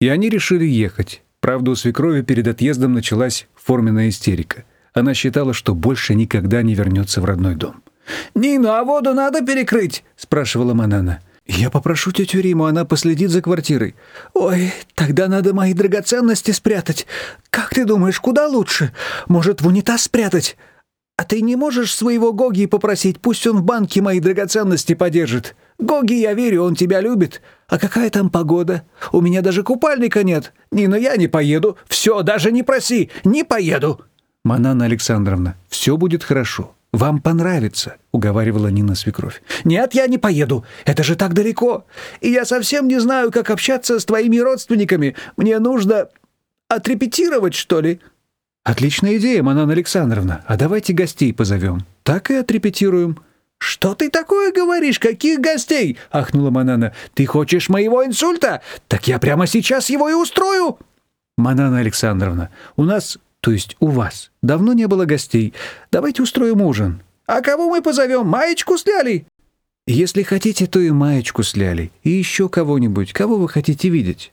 И они решили ехать. Правда, у свекрови перед отъездом началась форменная истерика. Она считала, что больше никогда не вернется в родной дом. «Нина, а воду надо перекрыть?» — спрашивала Манана. «Я попрошу тетю Риму, она последит за квартирой». «Ой, тогда надо мои драгоценности спрятать. Как ты думаешь, куда лучше? Может, в унитаз спрятать? А ты не можешь своего Гоги попросить, пусть он в банке мои драгоценности подержит? Гоги, я верю, он тебя любит. А какая там погода? У меня даже купальника нет. Нина, я не поеду. Все, даже не проси, не поеду». «Манана Александровна, все будет хорошо. Вам понравится», — уговаривала Нина свекровь. «Нет, я не поеду. Это же так далеко. И я совсем не знаю, как общаться с твоими родственниками. Мне нужно отрепетировать, что ли?» «Отличная идея, Манана Александровна. А давайте гостей позовем. Так и отрепетируем». «Что ты такое говоришь? Каких гостей?» — ахнула Манана. «Ты хочешь моего инсульта? Так я прямо сейчас его и устрою!» «Манана Александровна, у нас, то есть у вас, давно не было гостей. Давайте устроим ужин». «А кого мы позовем? Маечку с Лялей?» «Если хотите, то и Маечку с Лялей. И еще кого-нибудь. Кого вы хотите видеть?»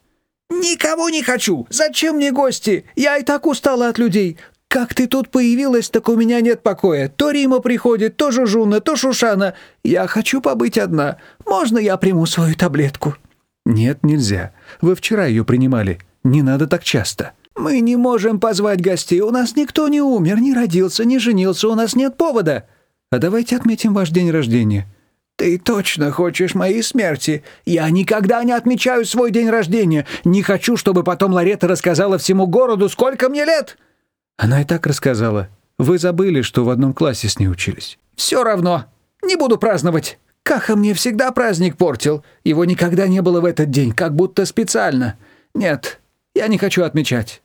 «Никого не хочу! Зачем мне гости? Я и так устала от людей. Как ты тут появилась, так у меня нет покоя. То Рима приходит, то Жужуна, то Шушана. Я хочу побыть одна. Можно я приму свою таблетку?» «Нет, нельзя. Вы вчера ее принимали. Не надо так часто». «Мы не можем позвать гостей. У нас никто не умер, не родился, не женился. У нас нет повода». «А давайте отметим ваш день рождения». «Ты точно хочешь моей смерти? Я никогда не отмечаю свой день рождения. Не хочу, чтобы потом Ларета рассказала всему городу, сколько мне лет». Она и так рассказала. Вы забыли, что в одном классе с ней учились. Все равно. Не буду праздновать. Каха мне всегда праздник портил. Его никогда не было в этот день, как будто специально. Нет, я не хочу отмечать.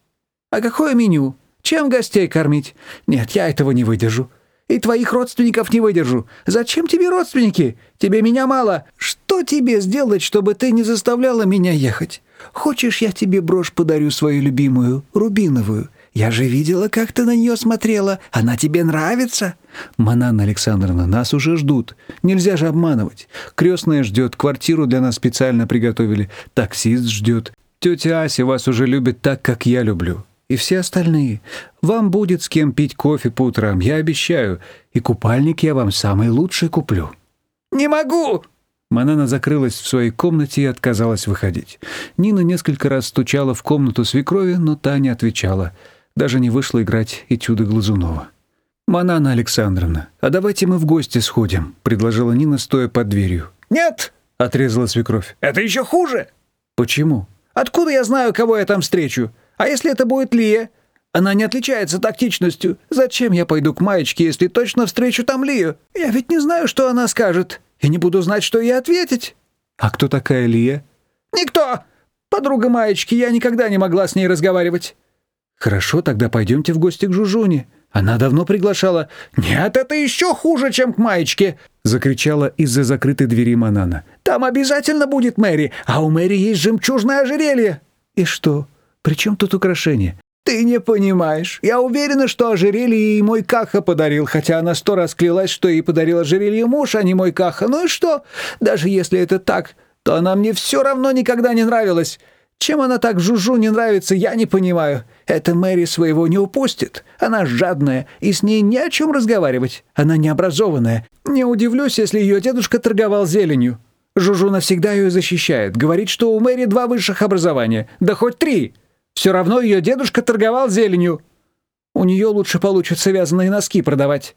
А какое меню? Чем гостей кормить? Нет, я этого не выдержу. И твоих родственников не выдержу. Зачем тебе родственники? Тебе меня мало. Что тебе сделать, чтобы ты не заставляла меня ехать? Хочешь, я тебе брошь подарю свою любимую, рубиновую? Я же видела, как ты на нее смотрела. Она тебе нравится?» «Мананна Александровна, нас уже ждут. Нельзя же обманывать. Крестная ждет, квартиру для нас специально приготовили. Таксист ждет. Тетя Ася вас уже любит так, как я люблю. И все остальные. Вам будет с кем пить кофе по утрам, я обещаю. И купальник я вам самый лучший куплю». «Не могу!» Манана закрылась в своей комнате и отказалась выходить. Нина несколько раз стучала в комнату свекрови, но та не отвечала — даже не вышла играть этюды Глазунова. «Манана Александровна, а давайте мы в гости сходим», — предложила Нина, стоя под дверью. «Нет!» — отрезала свекровь. «Это еще хуже!» «Почему?» «Откуда я знаю, кого я там встречу? А если это будет Лия? Она не отличается тактичностью. Зачем я пойду к Маечке, если точно встречу там Лию? Я ведь не знаю, что она скажет. И не буду знать, что ей ответить». «А кто такая Лия?» «Никто! Подруга Маечки, я никогда не могла с ней разговаривать». «Хорошо, тогда пойдемте в гости к Жужуне. Она давно приглашала». «Нет, это еще хуже, чем к Маечке!» — закричала из-за закрытой двери Манана. «Там обязательно будет Мэри, а у Мэри есть жемчужное ожерелье». «И что? При чем тут украшение?» «Ты не понимаешь. Я уверена, что ожерелье ей мой Каха подарил, хотя она сто раз клялась, что ей подарил ожерелье муж, а не мой Каха. Ну и что? Даже если это так, то она мне все равно никогда не нравилась. Чем она так Жужу не нравится, я не понимаю. Эта Мэри своего не упустит. Она жадная, и с ней не о чем разговаривать. Она необразованная. Не удивлюсь, если ее дедушка торговал зеленью. Жужу навсегда ее защищает. Говорит, что у Мэри два высших образования. Да хоть три. Все равно ее дедушка торговал зеленью. У нее лучше получится вязаные носки продавать».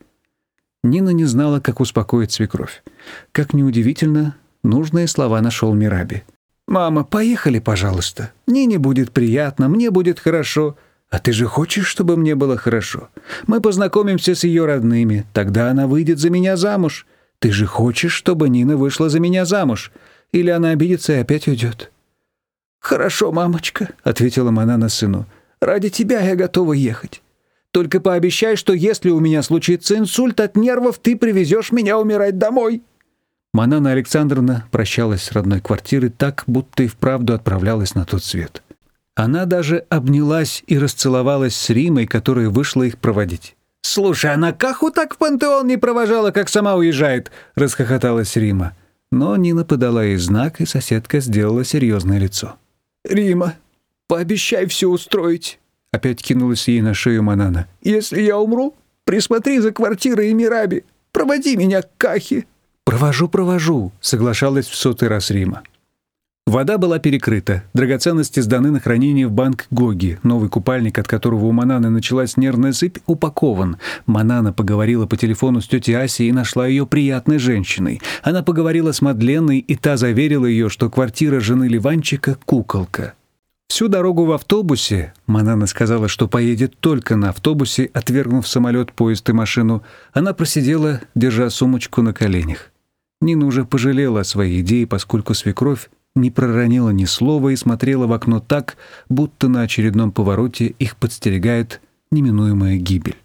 Нина не знала, как успокоить свекровь. Как неудивительно, нужные слова нашел Мираби. «Мама, поехали, пожалуйста. Нине будет приятно, мне будет хорошо. А ты же хочешь, чтобы мне было хорошо? Мы познакомимся с ее родными, тогда она выйдет за меня замуж. Ты же хочешь, чтобы Нина вышла за меня замуж? Или она обидится и опять уйдет?» «Хорошо, мамочка», — ответила Манана сыну. «Ради тебя я готова ехать. Только пообещай, что если у меня случится инсульт от нервов, ты привезешь меня умирать домой». Манана Александровна прощалась с родной квартирой так, будто и вправду отправлялась на тот свет. Она даже обнялась и расцеловалась с Римой, которая вышла их проводить. «Слушай, она Каху так в пантеон не провожала, как сама уезжает!» — расхохоталась Рима. Но Нина подала ей знак, и соседка сделала серьезное лицо. «Рима, пообещай все устроить!» Опять кинулась ей на шею Манана. «Если я умру, присмотри за квартирой и Мираби. Проводи меня к Кахе». «Провожу, провожу», — соглашалась в сотый раз Рима. Вода была перекрыта, драгоценности сданы на хранение в банк Гоги. Новый купальник, от которого у Мананы началась нервная сыпь, упакован. Манана поговорила по телефону с тетей Асей и нашла ее приятной женщиной. Она поговорила с Мадленной, и та заверила ее, что квартира жены Ливанчика — куколка. Всю дорогу в автобусе, Манана сказала, что поедет только на автобусе, отвергнув самолет, поезд и машину, она просидела, держа сумочку на коленях. Нина уже пожалела о своей идее, поскольку свекровь не проронила ни слова и смотрела в окно так, будто на очередном повороте их подстерегает неминуемая гибель.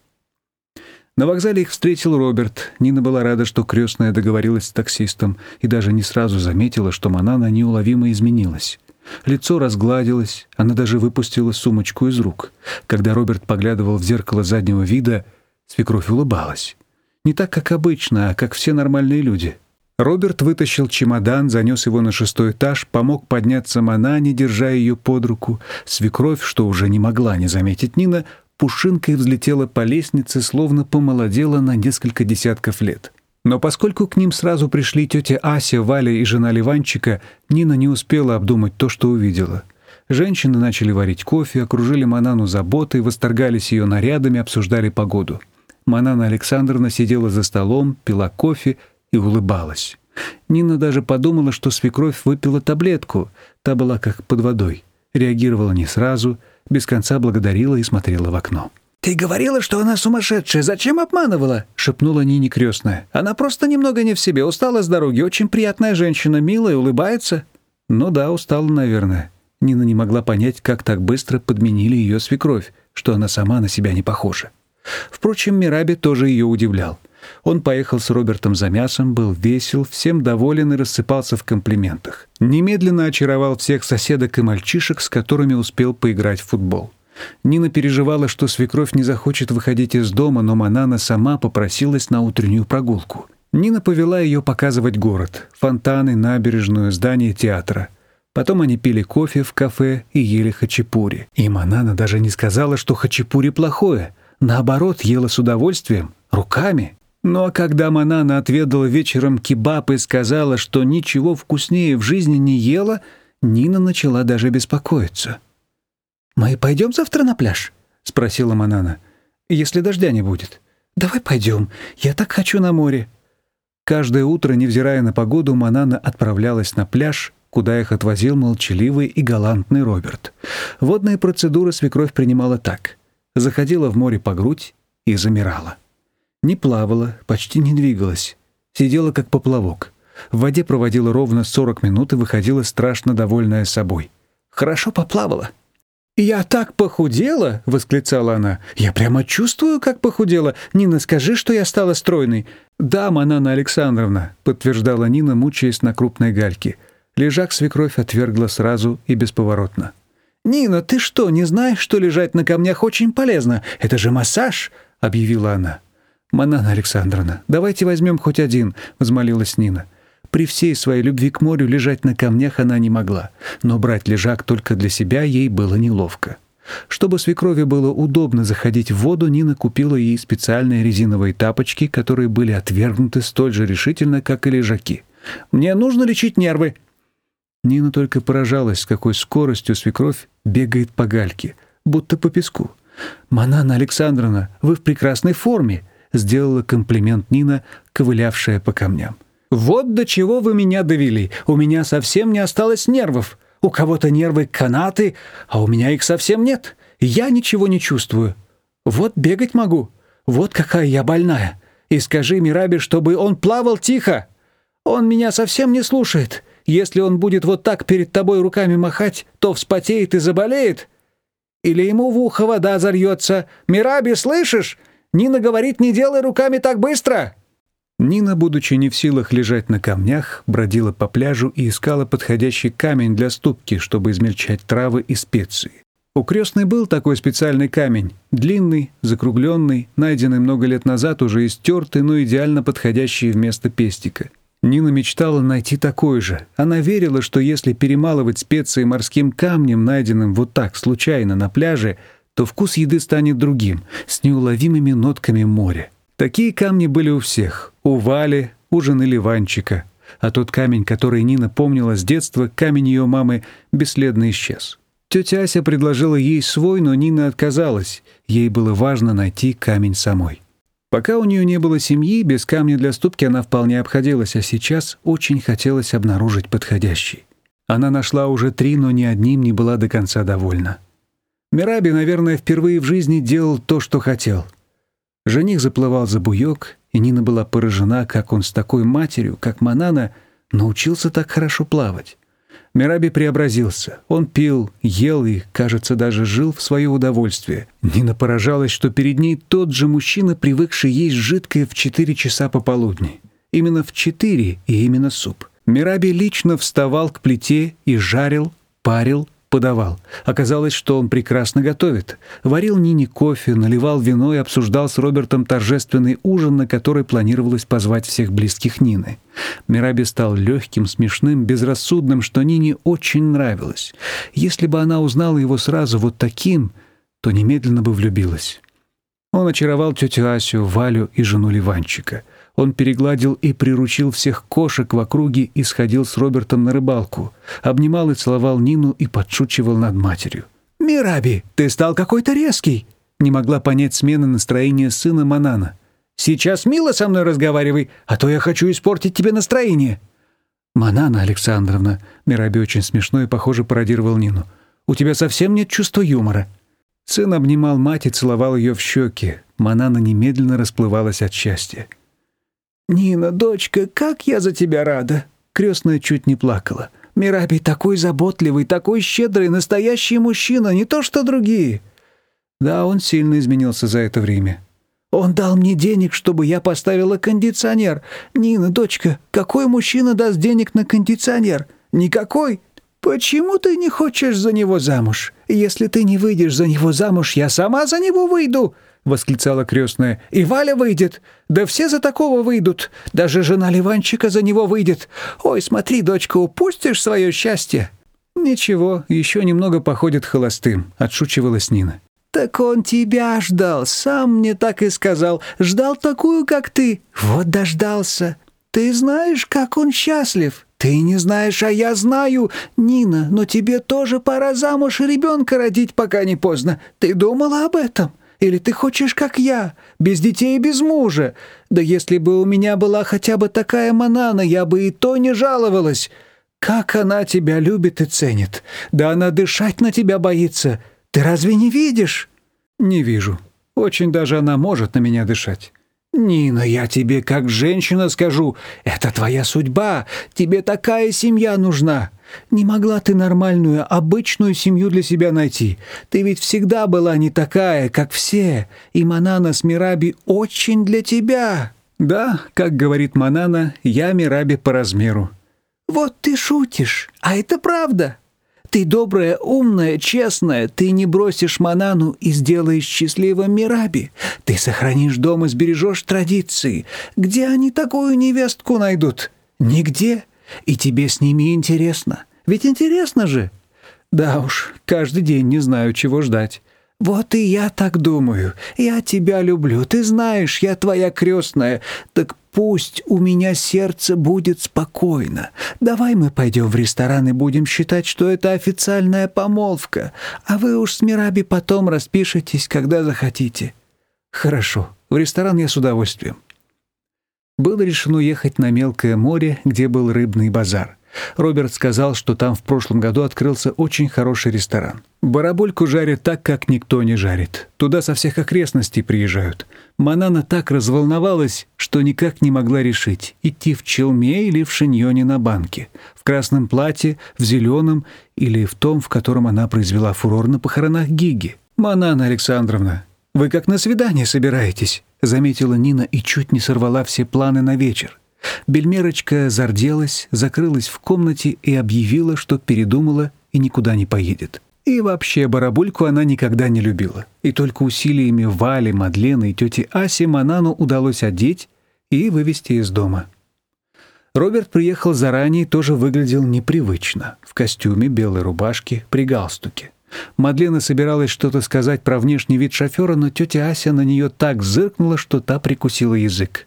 На вокзале их встретил Роберт. Нина была рада, что крестная договорилась с таксистом и даже не сразу заметила, что Манана неуловимо изменилась. Лицо разгладилось, она даже выпустила сумочку из рук. Когда Роберт поглядывал в зеркало заднего вида, свекровь улыбалась. Не так, как обычно, а как все нормальные люди — Роберт вытащил чемодан, занес его на шестой этаж, помог подняться Манане, держа ее под руку. Свекровь, что уже не могла не заметить Нина, пушинкой взлетела по лестнице, словно помолодела на несколько десятков лет. Но поскольку к ним сразу пришли тетя Ася, Валя и жена Ливанчика, Нина не успела обдумать то, что увидела. Женщины начали варить кофе, окружили Манану заботой, восторгались ее нарядами, обсуждали погоду. Манана Александровна сидела за столом, пила кофе и улыбалась. Нина даже подумала, что свекровь выпила таблетку. Та была как под водой. Реагировала не сразу, без конца благодарила и смотрела в окно. «Ты говорила, что она сумасшедшая. Зачем обманывала?» — шепнула Нине крестная. «Она просто немного не в себе. Устала с дороги. Очень приятная женщина, милая, улыбается». «Ну да, устала, наверное». Нина не могла понять, как так быстро подменили ее свекровь, что она сама на себя не похожа. Впрочем, Мираби тоже ее удивлял. Он поехал с Робертом за мясом, был весел, всем доволен и рассыпался в комплиментах. Немедленно очаровал всех соседок и мальчишек, с которыми успел поиграть в футбол. Нина переживала, что свекровь не захочет выходить из дома, но Манана сама попросилась на утреннюю прогулку. Нина повела ее показывать город, фонтаны, набережную, здание театра. Потом они пили кофе в кафе и ели хачапури. И Манана даже не сказала, что хачапури плохое. Наоборот, ела с удовольствием, руками. Но когда Манана отведала вечером кебаб и сказала, что ничего вкуснее в жизни не ела, Нина начала даже беспокоиться. «Мы пойдем завтра на пляж?» — спросила Манана. «Если дождя не будет». «Давай пойдем. Я так хочу на море». Каждое утро, невзирая на погоду, Манана отправлялась на пляж, куда их отвозил молчаливый и галантный Роберт. Водные процедуры свекровь принимала так. Заходила в море по грудь и замирала. Не плавала, почти не двигалась. Сидела как поплавок. В воде проводила ровно 40 минут и выходила страшно довольная собой. Хорошо поплавала. «Я так похудела!» — восклицала она. «Я прямо чувствую, как похудела. Нина, скажи, что я стала стройной». «Да, Манана Александровна», — подтверждала Нина, мучаясь на крупной гальке. Лежак свекровь отвергла сразу и бесповоротно. «Нина, ты что, не знаешь, что лежать на камнях очень полезно? Это же массаж!» — объявила она. «Манана Александровна, давайте возьмем хоть один», — взмолилась Нина. При всей своей любви к морю лежать на камнях она не могла, но брать лежак только для себя ей было неловко. Чтобы свекрови было удобно заходить в воду, Нина купила ей специальные резиновые тапочки, которые были отвергнуты столь же решительно, как и лежаки. «Мне нужно лечить нервы». Нина только поражалась, с какой скоростью свекровь бегает по гальке, будто по песку. «Манана Александровна, вы в прекрасной форме!» Сделала комплимент Нина, ковылявшая по камням. «Вот до чего вы меня довели. У меня совсем не осталось нервов. У кого-то нервы канаты, а у меня их совсем нет. Я ничего не чувствую. Вот бегать могу. Вот какая я больная. И скажи Мирабе, чтобы он плавал тихо. Он меня совсем не слушает. Если он будет вот так перед тобой руками махать, то вспотеет и заболеет. Или ему в ухо вода зальется. Мираби, слышишь? Нина говорит, не делай руками так быстро!» Нина, будучи не в силах лежать на камнях, бродила по пляжу и искала подходящий камень для ступки, чтобы измельчать травы и специи. У крестной был такой специальный камень, длинный, закругленный, найденный много лет назад, уже истертый, но идеально подходящий вместо пестика. Нина мечтала найти такой же. Она верила, что если перемалывать специи морским камнем, найденным вот так случайно на пляже, то вкус еды станет другим, с неуловимыми нотками моря. Такие камни были у всех. У Вали, у жены Ливанчика. А тот камень, который Нина помнила с детства, камень ее мамы, бесследно исчез. Тетя Ася предложила ей свой, но Нина отказалась. Ей было важно найти камень самой. Пока у нее не было семьи, без камня для ступки она вполне обходилась, а сейчас очень хотелось обнаружить подходящий. Она нашла уже три, но ни одним не была до конца довольна. Мираби, наверное, впервые в жизни делал то, что хотел. Жених заплывал за буёк, и Нина была поражена, как он с такой матерью, как Манана, научился так хорошо плавать. Мираби преобразился. Он пил, ел и, кажется, даже жил в свое удовольствие. Нина поражалась, что перед ней тот же мужчина, привыкший есть жидкое в 4 часа пополудни. Именно в 4 и именно суп. Мираби лично вставал к плите и жарил, парил, подавал. Оказалось, что он прекрасно готовит. Варил Нине кофе, наливал вино и обсуждал с Робертом торжественный ужин, на который планировалось позвать всех близких Нины. Мираби стал легким, смешным, безрассудным, что Нине очень нравилось. Если бы она узнала его сразу вот таким, то немедленно бы влюбилась. Он очаровал тетю Асю, Валю и жену Ливанчика — он перегладил и приручил всех кошек в округе и сходил с Робертом на рыбалку. Обнимал и целовал Нину и подшучивал над матерью. «Мираби, ты стал какой-то резкий!» Не могла понять смены настроения сына Манана. «Сейчас мило со мной разговаривай, а то я хочу испортить тебе настроение!» «Манана Александровна», Мираби очень смешно и, похоже, пародировал Нину, «у тебя совсем нет чувства юмора». Сын обнимал мать и целовал ее в щеки. Манана немедленно расплывалась от счастья. «Нина, дочка, как я за тебя рада!» Крестная чуть не плакала. «Мирабий такой заботливый, такой щедрый, настоящий мужчина, не то что другие!» Да, он сильно изменился за это время. «Он дал мне денег, чтобы я поставила кондиционер. Нина, дочка, какой мужчина даст денег на кондиционер? Никакой!» «Почему ты не хочешь за него замуж? Если ты не выйдешь за него замуж, я сама за него выйду!» Восклицала крестная. «И Валя выйдет! Да все за такого выйдут! Даже жена Ливанчика за него выйдет! Ой, смотри, дочка, упустишь свое счастье!» «Ничего, еще немного походит холостым», — отшучивалась Нина. «Так он тебя ждал, сам мне так и сказал. Ждал такую, как ты. Вот дождался. Ты знаешь, как он счастлив. Ты не знаешь, а я знаю. Нина, но тебе тоже пора замуж и ребенка родить, пока не поздно. Ты думала об этом?» Или ты хочешь, как я, без детей и без мужа? Да если бы у меня была хотя бы такая манана, я бы и то не жаловалась. Как она тебя любит и ценит. Да она дышать на тебя боится. Ты разве не видишь?» «Не вижу. Очень даже она может на меня дышать». «Нина, я тебе как женщина скажу, это твоя судьба, тебе такая семья нужна. Не могла ты нормальную, обычную семью для себя найти. Ты ведь всегда была не такая, как все, и Манана с Мираби очень для тебя». «Да, как говорит Манана, я Мираби по размеру». «Вот ты шутишь, а это правда». Ты добрая, умная, честная, ты не бросишь Манану и сделаешь счастливым Мираби. Ты сохранишь дом и сбережешь традиции. Где они такую невестку найдут? Нигде. И тебе с ними интересно. Ведь интересно же. Да уж, каждый день не знаю, чего ждать. «Вот и я так думаю. Я тебя люблю. Ты знаешь, я твоя крестная. Так пусть у меня сердце будет спокойно. Давай мы пойдем в ресторан и будем считать, что это официальная помолвка, а вы уж с Мираби потом распишетесь, когда захотите». «Хорошо. В ресторан я с удовольствием». Было решено ехать на Мелкое море, где был рыбный базар. Роберт сказал, что там в прошлом году открылся очень хороший ресторан. Барабульку жарят так, как никто не жарит. Туда со всех окрестностей приезжают. Манана так разволновалась, что никак не могла решить, идти в челме или в шиньоне на банке, в красном платье, в зеленом или в том, в котором она произвела фурор на похоронах Гиги. «Манана Александровна, вы как на свидание собираетесь?» Заметила Нина и чуть не сорвала все планы на вечер. Бельмерочка зарделась, закрылась в комнате и объявила, что передумала и никуда не поедет. И вообще барабульку она никогда не любила. И только усилиями Вали, Мадлены и тети Аси Манану удалось одеть и вывести из дома. Роберт приехал заранее тоже выглядел непривычно, в костюме, белой рубашке, при галстуке. Мадлена собиралась что-то сказать про внешний вид шофера, но тетя Ася на нее так зыркнула, что та прикусила язык.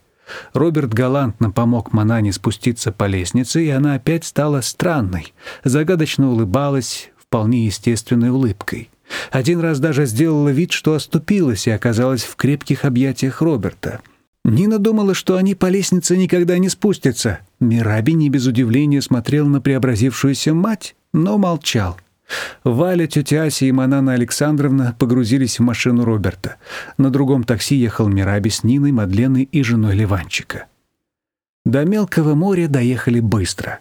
Роберт галантно помог Манане спуститься по лестнице, и она опять стала странной, загадочно улыбалась вполне естественной улыбкой. Один раз даже сделала вид, что оступилась и оказалась в крепких объятиях Роберта. Нина думала, что они по лестнице никогда не спустятся. Мираби не без удивления смотрел на преобразившуюся мать, но молчал. Валя, тетя Ася и Манана Александровна погрузились в машину Роберта. На другом такси ехал Мираби с Ниной, Мадленой и женой Ливанчика. До Мелкого моря доехали быстро.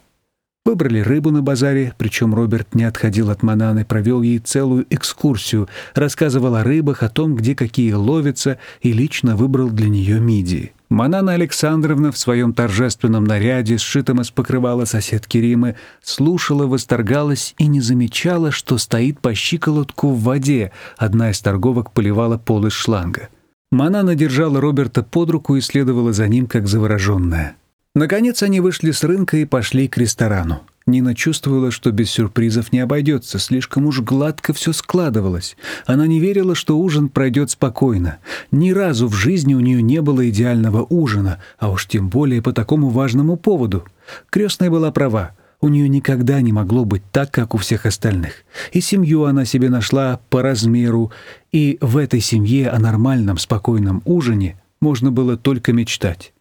Выбрали рыбу на базаре, причем Роберт не отходил от Мананы, провел ей целую экскурсию, рассказывал о рыбах, о том, где какие ловятся, и лично выбрал для нее мидии. Манана Александровна в своем торжественном наряде, сшитом из покрывала соседки Римы, слушала, восторгалась и не замечала, что стоит по щиколотку в воде. Одна из торговок поливала пол из шланга. Манана держала Роберта под руку и следовала за ним, как завороженная. Наконец они вышли с рынка и пошли к ресторану. Нина чувствовала, что без сюрпризов не обойдется, слишком уж гладко все складывалось. Она не верила, что ужин пройдет спокойно. Ни разу в жизни у нее не было идеального ужина, а уж тем более по такому важному поводу. Крестная была права. У нее никогда не могло быть так, как у всех остальных. И семью она себе нашла по размеру, и в этой семье о нормальном, спокойном ужине можно было только мечтать.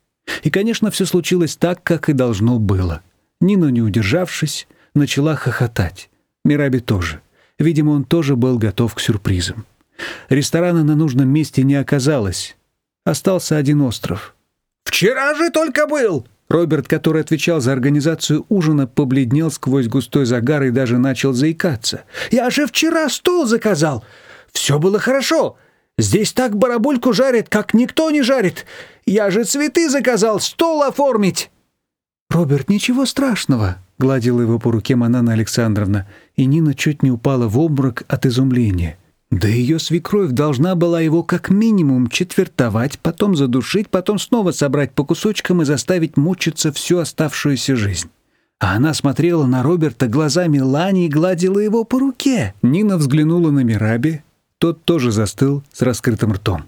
И, конечно, все случилось так, как и должно было. Нина, не удержавшись, начала хохотать. Мираби тоже. Видимо, он тоже был готов к сюрпризам. Ресторана на нужном месте не оказалось. Остался один остров. «Вчера же только был!» Роберт, который отвечал за организацию ужина, побледнел сквозь густой загар и даже начал заикаться. «Я же вчера стол заказал! Все было хорошо! Здесь так барабульку жарят, как никто не жарит! Я же цветы заказал, стол оформить!» «Роберт, ничего страшного», — гладила его по руке Манана Александровна, и Нина чуть не упала в обморок от изумления. Да ее свекровь должна была его как минимум четвертовать, потом задушить, потом снова собрать по кусочкам и заставить мучиться всю оставшуюся жизнь. А она смотрела на Роберта глазами Лани и гладила его по руке. Нина взглянула на Мираби, тот тоже застыл с раскрытым ртом.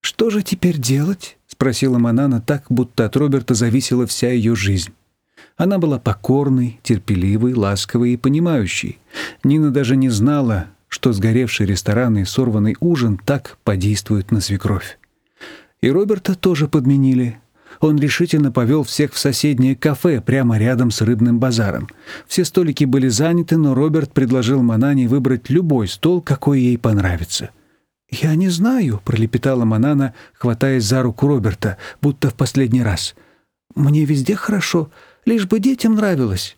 «Что же теперь делать?» — спросила Манана так, будто от Роберта зависела вся ее жизнь. Она была покорной, терпеливой, ласковой и понимающей. Нина даже не знала, что сгоревший ресторан и сорванный ужин так подействуют на свекровь. И Роберта тоже подменили. Он решительно повел всех в соседнее кафе прямо рядом с рыбным базаром. Все столики были заняты, но Роберт предложил Манане выбрать любой стол, какой ей понравится. «Я не знаю», — пролепетала Манана, хватаясь за руку Роберта, будто в последний раз. «Мне везде хорошо, лишь бы детям нравилось».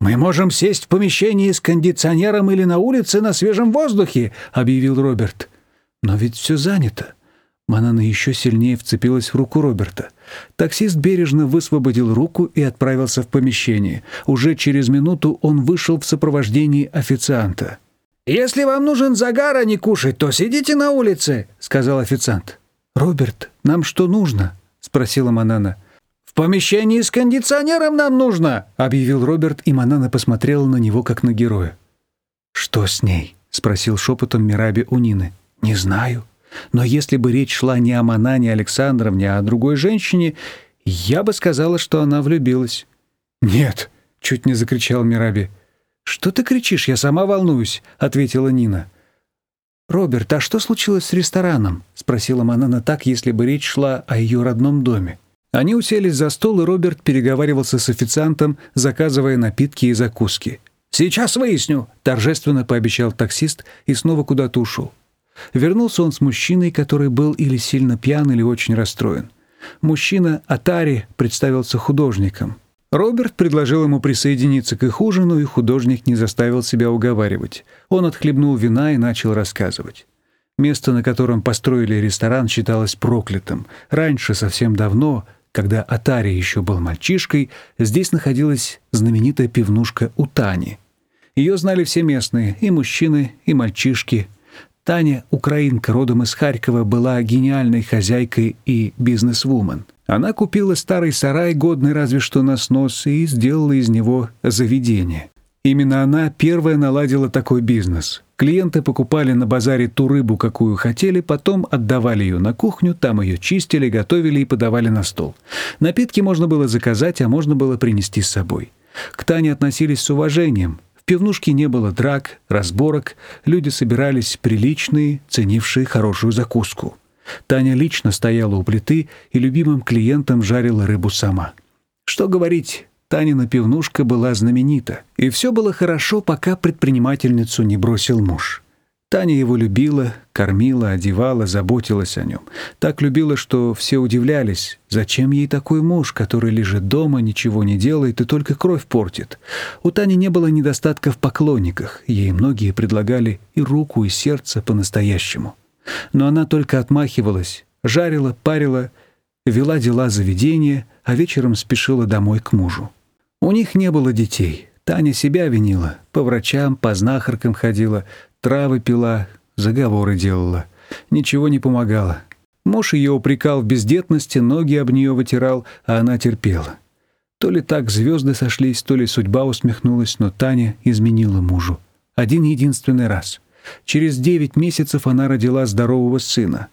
«Мы можем сесть в помещении с кондиционером или на улице на свежем воздухе», — объявил Роберт. «Но ведь все занято». Манана еще сильнее вцепилась в руку Роберта. Таксист бережно высвободил руку и отправился в помещение. Уже через минуту он вышел в сопровождении официанта. «Если вам нужен загар, а не кушать, то сидите на улице», — сказал официант. «Роберт, нам что нужно?» — спросила Манана. «В помещении с кондиционером нам нужно», — объявил Роберт, и Манана посмотрела на него, как на героя. «Что с ней?» — спросил шепотом Мираби у Нины. «Не знаю. Но если бы речь шла не о Манане Александровне, а о другой женщине, я бы сказала, что она влюбилась». «Нет», — чуть не закричал Мираби. «Что ты кричишь? Я сама волнуюсь», — ответила Нина. «Роберт, а что случилось с рестораном?» — спросила Манана так, если бы речь шла о ее родном доме. Они уселись за стол, и Роберт переговаривался с официантом, заказывая напитки и закуски. «Сейчас выясню», — торжественно пообещал таксист и снова куда-то ушел. Вернулся он с мужчиной, который был или сильно пьян, или очень расстроен. Мужчина, Атари, представился художником — Роберт предложил ему присоединиться к их ужину, и художник не заставил себя уговаривать. Он отхлебнул вина и начал рассказывать. Место, на котором построили ресторан, считалось проклятым. Раньше, совсем давно, когда Атари еще был мальчишкой, здесь находилась знаменитая пивнушка Утани. Ее знали все местные, и мужчины, и мальчишки. Таня, украинка, родом из Харькова, была гениальной хозяйкой и бизнесвумен. Она купила старый сарай, годный разве что на снос, и сделала из него заведение. Именно она первая наладила такой бизнес. Клиенты покупали на базаре ту рыбу, какую хотели, потом отдавали ее на кухню, там ее чистили, готовили и подавали на стол. Напитки можно было заказать, а можно было принести с собой. К Тане относились с уважением. Пивнушке не было драк, разборок, люди собирались приличные, ценившие хорошую закуску. Таня лично стояла у плиты и любимым клиентам жарила рыбу сама. Что говорить, Танина пивнушка была знаменита. И все было хорошо, пока предпринимательницу не бросил муж. Таня его любила, кормила, одевала, заботилась о нем. Так любила, что все удивлялись, зачем ей такой муж, который лежит дома, ничего не делает и только кровь портит. У Тани не было недостатка в поклонниках, ей многие предлагали и руку, и сердце по-настоящему. Но она только отмахивалась, жарила, парила, вела дела заведения, а вечером спешила домой к мужу. У них не было детей. Таня себя винила. По врачам, по знахаркам ходила, травы пила, заговоры делала. Ничего не помогало. Муж ее упрекал в бездетности, ноги об нее вытирал, а она терпела. То ли так звезды сошлись, то ли судьба усмехнулась, но Таня изменила мужу. Один единственный раз. Через девять месяцев она родила здорового сына.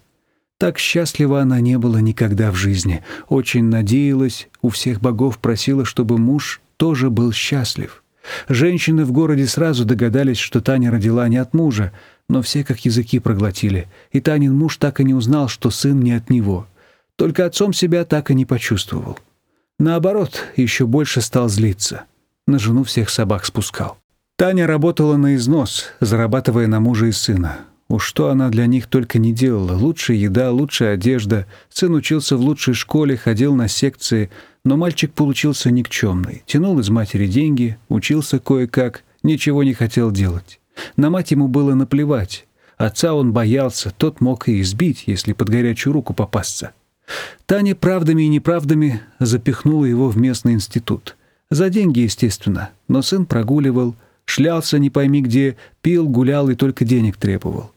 Так счастлива она не была никогда в жизни. Очень надеялась, у всех богов просила, чтобы муж тоже был счастлив. Женщины в городе сразу догадались, что Таня родила не от мужа, но все как языки проглотили, и Танин муж так и не узнал, что сын не от него. Только отцом себя так и не почувствовал. Наоборот, еще больше стал злиться. На жену всех собак спускал. Таня работала на износ, зарабатывая на мужа и сына. Уж что она для них только не делала. Лучшая еда, лучшая одежда. Сын учился в лучшей школе, ходил на секции. Но мальчик получился никчемный. Тянул из матери деньги, учился кое-как, ничего не хотел делать. На мать ему было наплевать. Отца он боялся, тот мог и избить, если под горячую руку попасться. Таня правдами и неправдами запихнула его в местный институт. За деньги, естественно, но сын прогуливал, шлялся не пойми где, пил, гулял и только денег требовал.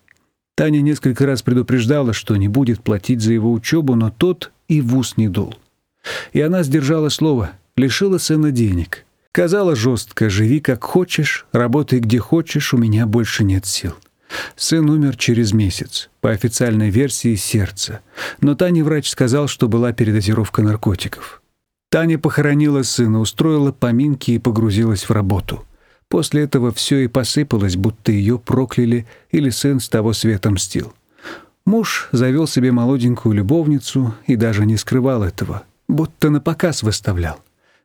Таня несколько раз предупреждала, что не будет платить за его учебу, но тот и в ус не дул. И она сдержала слово, лишила сына денег. Казала жестко, живи как хочешь, работай где хочешь, у меня больше нет сил. Сын умер через месяц, по официальной версии сердца. Но Тане врач сказал, что была передозировка наркотиков. Таня похоронила сына, устроила поминки и погрузилась в работу. После этого все и посыпалось, будто ее прокляли или сын с того света мстил. Муж завел себе молоденькую любовницу и даже не скрывал этого, будто на показ выставлял.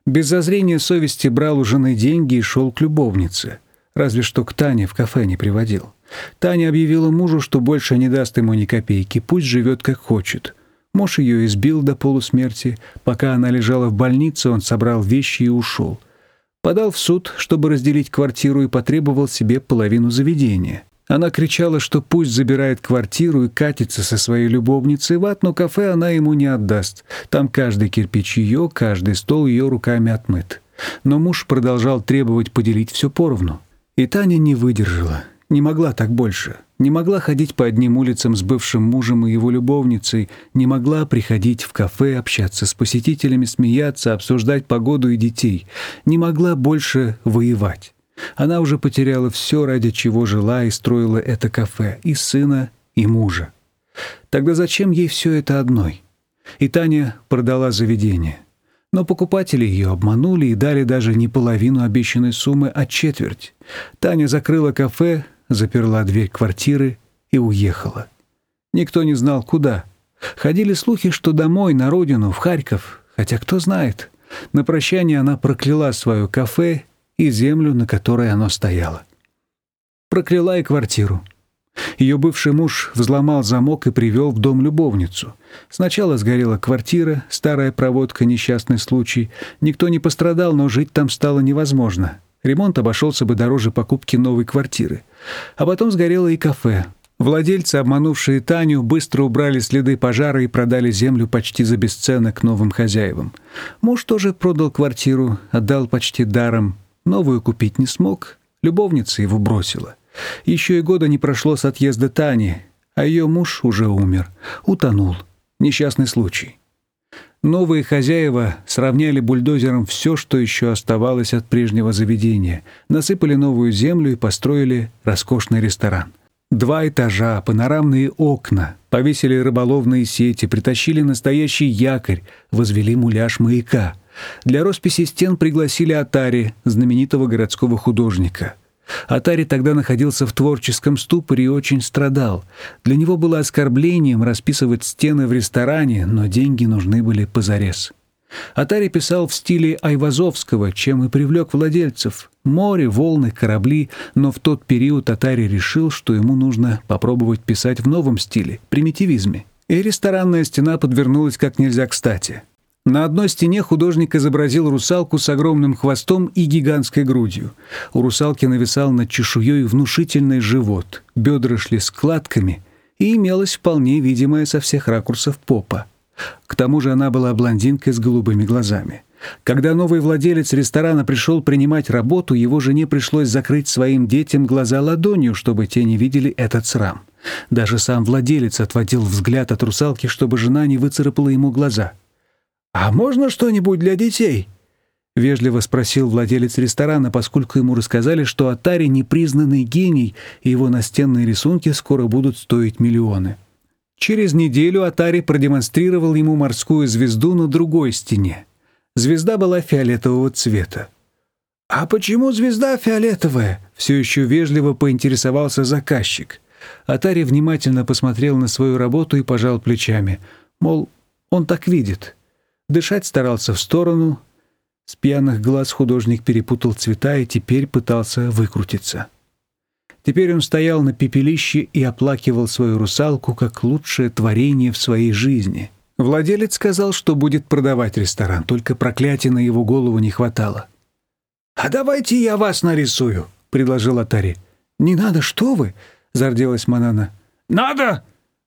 Без зазрения совести брал у жены деньги и шел к любовнице. Разве что к Тане в кафе не приводил. Таня объявила мужу, что больше не даст ему ни копейки, пусть живет как хочет. Муж ее избил до полусмерти. Пока она лежала в больнице, он собрал вещи и ушел — Подал в суд, чтобы разделить квартиру и потребовал себе половину заведения. Она кричала, что пусть забирает квартиру и катится со своей любовницей в но кафе она ему не отдаст. Там каждый кирпич ее, каждый стол ее руками отмыт. Но муж продолжал требовать поделить все поровну. И Таня не выдержала, не могла так больше не могла ходить по одним улицам с бывшим мужем и его любовницей, не могла приходить в кафе, общаться с посетителями, смеяться, обсуждать погоду и детей, не могла больше воевать. Она уже потеряла все, ради чего жила и строила это кафе, и сына, и мужа. Тогда зачем ей все это одной? И Таня продала заведение. Но покупатели ее обманули и дали даже не половину обещанной суммы, а четверть. Таня закрыла кафе, заперла дверь квартиры и уехала. Никто не знал, куда. Ходили слухи, что домой, на родину, в Харьков, хотя кто знает. На прощание она прокляла свое кафе и землю, на которой оно стояло. Прокляла и квартиру. Ее бывший муж взломал замок и привел в дом любовницу. Сначала сгорела квартира, старая проводка, несчастный случай. Никто не пострадал, но жить там стало невозможно. Ремонт обошелся бы дороже покупки новой квартиры. А потом сгорело и кафе. Владельцы, обманувшие Таню, быстро убрали следы пожара и продали землю почти за бесценок новым хозяевам. Муж тоже продал квартиру, отдал почти даром. Новую купить не смог, любовница его бросила. Еще и года не прошло с отъезда Тани, а ее муж уже умер, утонул. Несчастный случай. Новые хозяева сравняли бульдозером все, что еще оставалось от прежнего заведения, насыпали новую землю и построили роскошный ресторан. Два этажа, панорамные окна, повесили рыболовные сети, притащили настоящий якорь, возвели муляж маяка. Для росписи стен пригласили Атари, знаменитого городского художника. Атари тогда находился в творческом ступоре и очень страдал. Для него было оскорблением расписывать стены в ресторане, но деньги нужны были позарез. Атари писал в стиле Айвазовского, чем и привлек владельцев. Море, волны, корабли, но в тот период Атари решил, что ему нужно попробовать писать в новом стиле, примитивизме. И ресторанная стена подвернулась как нельзя кстати. На одной стене художник изобразил русалку с огромным хвостом и гигантской грудью. У русалки нависал над чешуей внушительный живот, бедра шли складками, и имелась вполне видимая со всех ракурсов попа. К тому же она была блондинкой с голубыми глазами. Когда новый владелец ресторана пришел принимать работу, его жене пришлось закрыть своим детям глаза ладонью, чтобы те не видели этот срам. Даже сам владелец отводил взгляд от русалки, чтобы жена не выцарапала ему глаза — «А можно что-нибудь для детей?» — вежливо спросил владелец ресторана, поскольку ему рассказали, что Атари — непризнанный гений, и его настенные рисунки скоро будут стоить миллионы. Через неделю Атари продемонстрировал ему морскую звезду на другой стене. Звезда была фиолетового цвета. «А почему звезда фиолетовая?» — все еще вежливо поинтересовался заказчик. Атари внимательно посмотрел на свою работу и пожал плечами. Мол, он так видит. Дышать старался в сторону. С пьяных глаз художник перепутал цвета и теперь пытался выкрутиться. Теперь он стоял на пепелище и оплакивал свою русалку как лучшее творение в своей жизни. Владелец сказал, что будет продавать ресторан, только проклятия на его голову не хватало. «А давайте я вас нарисую», — предложил Атари. «Не надо, что вы!» — зарделась Манана. «Надо!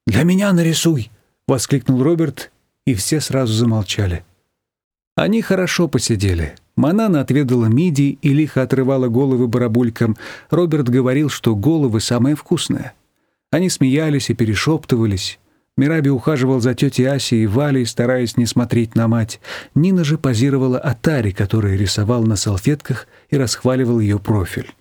Для меня нарисуй!» — воскликнул Роберт и все сразу замолчали. Они хорошо посидели. Манана отведала мидии и лихо отрывала головы барабулькам. Роберт говорил, что головы самые вкусные. Они смеялись и перешептывались. Мираби ухаживал за тетей Асей и Валей, стараясь не смотреть на мать. Нина же позировала Атари, который рисовал на салфетках и расхваливал ее профиль.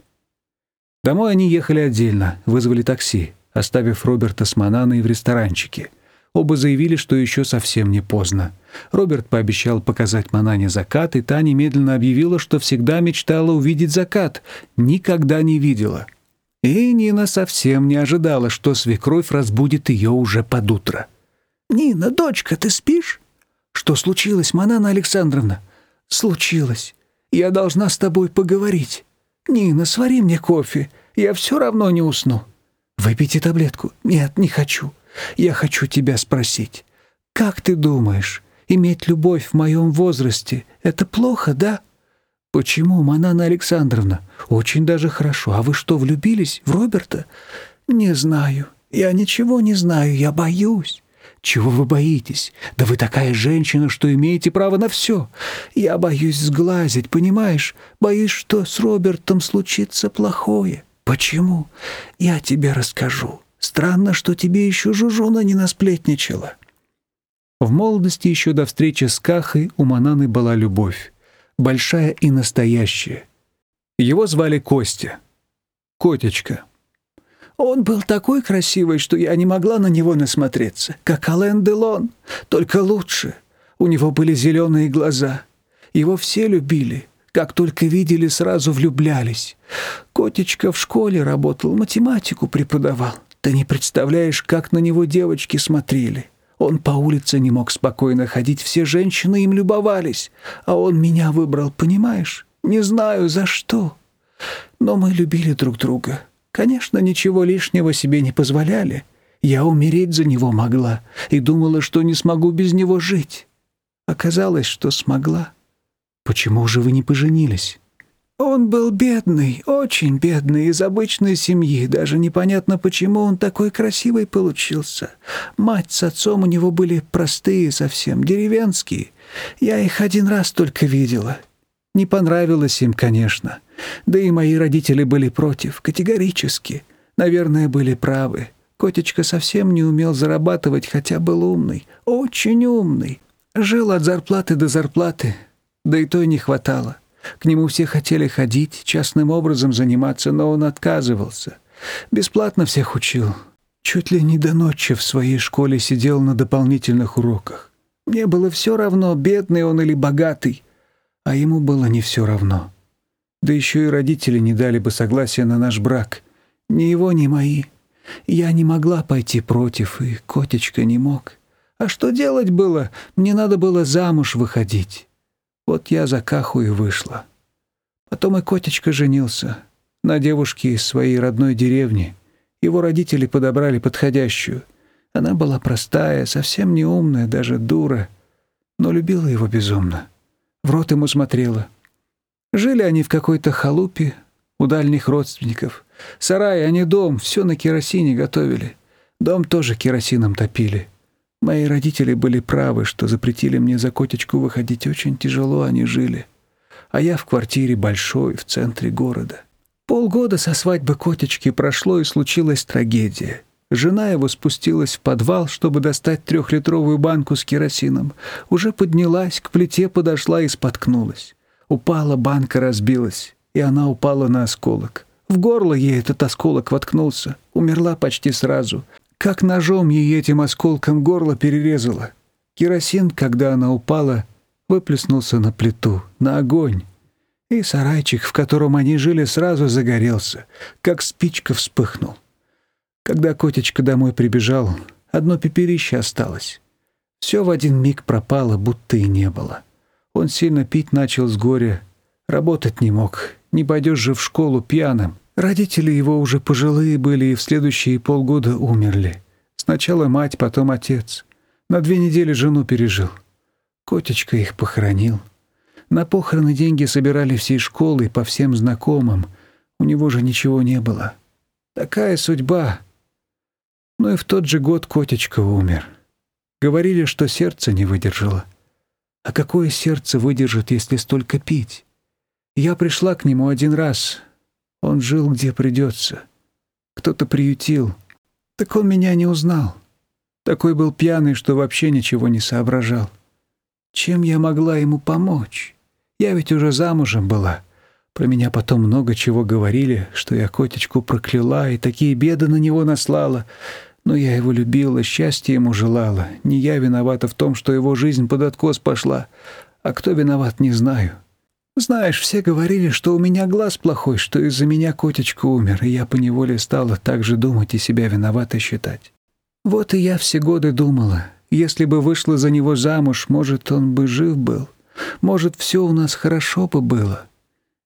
Домой они ехали отдельно, вызвали такси, оставив Роберта с Мананой в ресторанчике — Оба заявили, что еще совсем не поздно. Роберт пообещал показать Манане закат, и та немедленно объявила, что всегда мечтала увидеть закат, никогда не видела. И Нина совсем не ожидала, что свекровь разбудит ее уже под утро. «Нина, дочка, ты спишь?» «Что случилось, Манана Александровна?» «Случилось. Я должна с тобой поговорить. Нина, свари мне кофе, я все равно не усну». «Выпейте таблетку». «Нет, не хочу. Я хочу тебя спросить, как ты думаешь, иметь любовь в моем возрасте — это плохо, да? Почему, Манана Александровна? Очень даже хорошо. А вы что, влюбились в Роберта? Не знаю. Я ничего не знаю. Я боюсь. Чего вы боитесь? Да вы такая женщина, что имеете право на все. Я боюсь сглазить, понимаешь? Боюсь, что с Робертом случится плохое. Почему? Я тебе расскажу. Странно, что тебе еще Жужуна не насплетничала». В молодости еще до встречи с Кахой у Мананы была любовь, большая и настоящая. Его звали Костя. Котечка. Он был такой красивый, что я не могла на него насмотреться, как Ален Делон, только лучше. У него были зеленые глаза. Его все любили. Как только видели, сразу влюблялись. Котечка в школе работал, математику преподавал. Ты не представляешь, как на него девочки смотрели. Он по улице не мог спокойно ходить, все женщины им любовались, а он меня выбрал, понимаешь? Не знаю, за что. Но мы любили друг друга. Конечно, ничего лишнего себе не позволяли. Я умереть за него могла и думала, что не смогу без него жить. Оказалось, что смогла. Почему же вы не поженились? Он был бедный, очень бедный, из обычной семьи. Даже непонятно, почему он такой красивый получился. Мать с отцом у него были простые совсем, деревенские. Я их один раз только видела. Не понравилось им, конечно. Да и мои родители были против, категорически. Наверное, были правы. Котечка совсем не умел зарабатывать, хотя был умный, очень умный. Жил от зарплаты до зарплаты, да и то и не хватало. К нему все хотели ходить, частным образом заниматься, но он отказывался. Бесплатно всех учил. Чуть ли не до ночи в своей школе сидел на дополнительных уроках. Мне было все равно, бедный он или богатый, а ему было не все равно. Да еще и родители не дали бы согласия на наш брак. Ни его, ни мои. Я не могла пойти против, и котечка не мог. А что делать было? Мне надо было замуж выходить. Вот я за Каху и вышла. Потом и котечка женился на девушке из своей родной деревни. Его родители подобрали подходящую. Она была простая, совсем не умная, даже дура, но любила его безумно. В рот ему смотрела. Жили они в какой-то халупе у дальних родственников. Сарай, а не дом, все на керосине готовили. Дом тоже керосином топили. Мои родители были правы, что запретили мне за котечку выходить. Очень тяжело они жили. А я в квартире большой, в центре города. Полгода со свадьбы котечки прошло, и случилась трагедия. Жена его спустилась в подвал, чтобы достать трехлитровую банку с керосином. Уже поднялась, к плите подошла и споткнулась. Упала, банка разбилась, и она упала на осколок. В горло ей этот осколок воткнулся. Умерла почти сразу. Как ножом ей этим осколком горло перерезало. Керосин, когда она упала, выплеснулся на плиту, на огонь. И сарайчик, в котором они жили, сразу загорелся, как спичка вспыхнул. Когда котечка домой прибежал, одно пепелище осталось. Все в один миг пропало, будто и не было. Он сильно пить начал с горя, работать не мог, не пойдешь же в школу пьяным. Родители его уже пожилые были и в следующие полгода умерли. Сначала мать, потом отец. На две недели жену пережил. Котечка их похоронил. На похороны деньги собирали всей школы по всем знакомым. У него же ничего не было. Такая судьба. Ну и в тот же год котечка умер. Говорили, что сердце не выдержало. А какое сердце выдержит, если столько пить? Я пришла к нему один раз — он жил, где придется. Кто-то приютил. Так он меня не узнал. Такой был пьяный, что вообще ничего не соображал. Чем я могла ему помочь? Я ведь уже замужем была. Про меня потом много чего говорили, что я котечку прокляла и такие беды на него наслала. Но я его любила, счастья ему желала. Не я виновата в том, что его жизнь под откос пошла. А кто виноват, не знаю. Знаешь, все говорили, что у меня глаз плохой, что из-за меня котечка умер, и я поневоле стала так же думать и себя виноватой считать. Вот и я все годы думала, если бы вышла за него замуж, может, он бы жив был, может, все у нас хорошо бы было.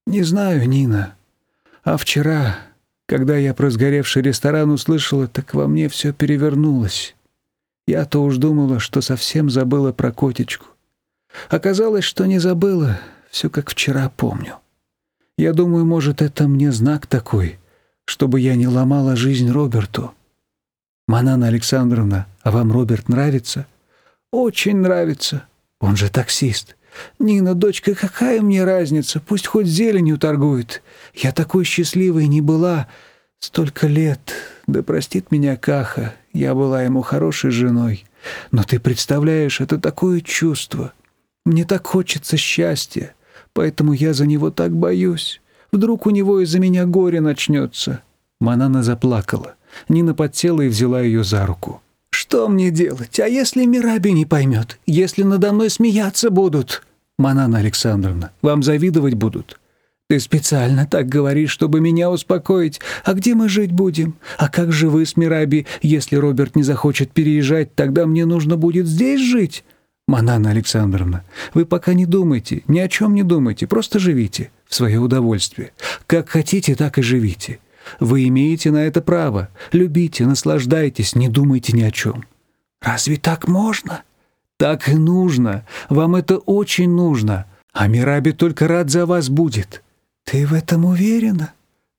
Не знаю, Нина. А вчера, когда я про сгоревший ресторан услышала, так во мне все перевернулось. Я-то уж думала, что совсем забыла про котечку. Оказалось, что не забыла — все как вчера помню. Я думаю, может, это мне знак такой, чтобы я не ломала жизнь Роберту. Манана Александровна, а вам Роберт нравится? Очень нравится. Он же таксист. Нина, дочка, какая мне разница? Пусть хоть зеленью торгует. Я такой счастливой не была столько лет. Да простит меня Каха, я была ему хорошей женой. Но ты представляешь, это такое чувство. Мне так хочется счастья. Поэтому я за него так боюсь. Вдруг у него из-за меня горе начнется». Манана заплакала. Нина подсела и взяла ее за руку. «Что мне делать? А если Мираби не поймет? Если надо мной смеяться будут?» «Манана Александровна, вам завидовать будут?» «Ты специально так говоришь, чтобы меня успокоить. А где мы жить будем? А как же вы с Мираби? Если Роберт не захочет переезжать, тогда мне нужно будет здесь жить». «Манана Александровна, вы пока не думайте, ни о чем не думайте, просто живите в свое удовольствие. Как хотите, так и живите. Вы имеете на это право. Любите, наслаждайтесь, не думайте ни о чем». «Разве так можно?» «Так и нужно. Вам это очень нужно. А Мираби только рад за вас будет». «Ты в этом уверена?»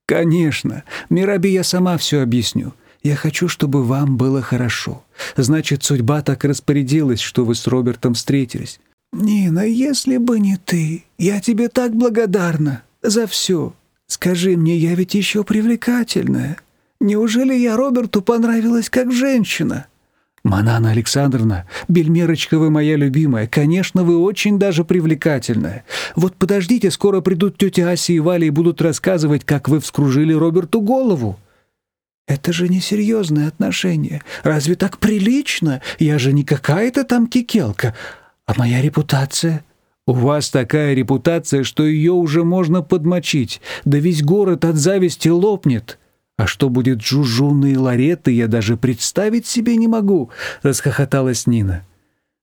«Конечно. Мираби я сама все объясню. Я хочу, чтобы вам было хорошо. Значит, судьба так распорядилась, что вы с Робертом встретились. Нина, если бы не ты, я тебе так благодарна за все. Скажи мне, я ведь еще привлекательная. Неужели я Роберту понравилась как женщина?» «Манана Александровна, Бельмерочка вы моя любимая. Конечно, вы очень даже привлекательная. Вот подождите, скоро придут тетя Ася и Валя и будут рассказывать, как вы вскружили Роберту голову». «Это же несерьезное отношение. Разве так прилично? Я же не какая-то там кикелка. А моя репутация?» У вас такая репутация, что ее уже можно подмочить, да весь город от зависти лопнет. А что будет Жужуны и Лареты, я даже представить себе не могу», — расхохоталась Нина.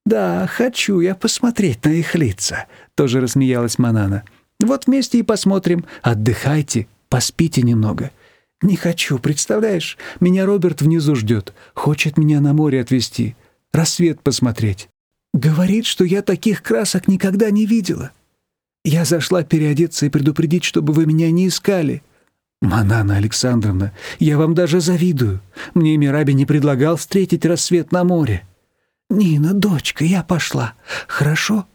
«Да, хочу я посмотреть на их лица», — тоже рассмеялась Манана. «Вот вместе и посмотрим. Отдыхайте, поспите немного». «Не хочу, представляешь? Меня Роберт внизу ждет. Хочет меня на море отвезти. Рассвет посмотреть». Говорит, что я таких красок никогда не видела. Я зашла переодеться и предупредить, чтобы вы меня не искали. Манана Александровна, я вам даже завидую. Мне Мираби не предлагал встретить рассвет на море. Нина, дочка, я пошла. Хорошо?